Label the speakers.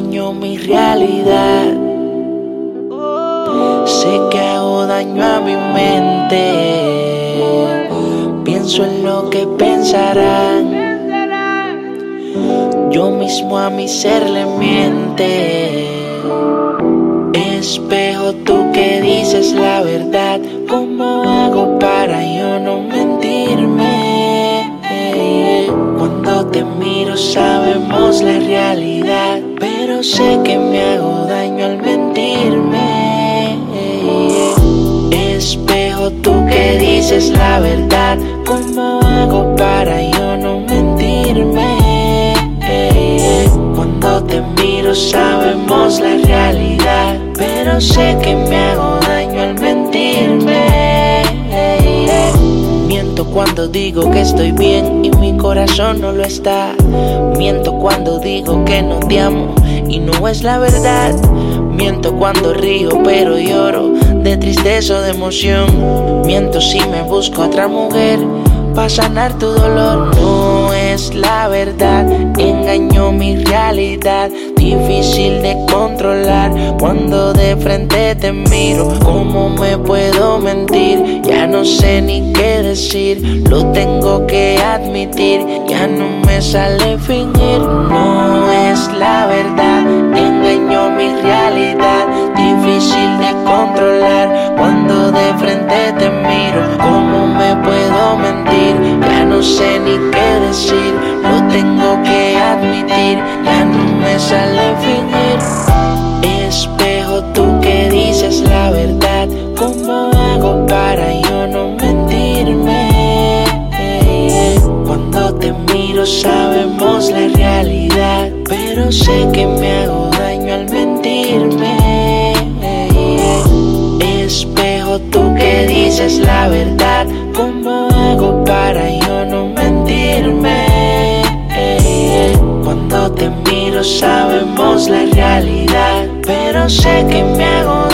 Speaker 1: mi realidad. Sé que hago daño a mi mente. Pienso en lo que pensarán. Yo mismo a mi ser le miente. Espejo, tú que dices la verdad. La realidad. Pero sé que me hago daño al mentirme. Espejo, tú que dices la verdad. ¿Cómo hago para yo no mentirme? Cuando te miro sabemos la realidad, pero sé que me hago daño al mentirme. Miento cuando digo que estoy bien y mi corazón no lo está. Miento cuando digo que no te amo y no es la verdad. Miento cuando río pero lloro de tristeza o de emoción. Miento si me busco otra mujer para sanar tu dolor. No es la verdad, engañó mi realidad. Difícil de controlar cuando de frente te miro. ¿Cómo me puedo mentir? Ya no sé ni qué Lo tengo que admitir. Ya no me sale fingir. No es la verdad, engañó mi realidad. Difícil de controlar cuando de frente te miro. ¿Cómo me puedo mentir? Ya no sé ni qué decir. Lo tengo que admitir. Ya no me sale fingir. sabemos la realidad, pero sé que me hago daño al mentirme. Espejo, tú que dices la verdad, ¿cómo hago para yo no mentirme? Cuando te miro sabemos la realidad, pero sé que me hago daño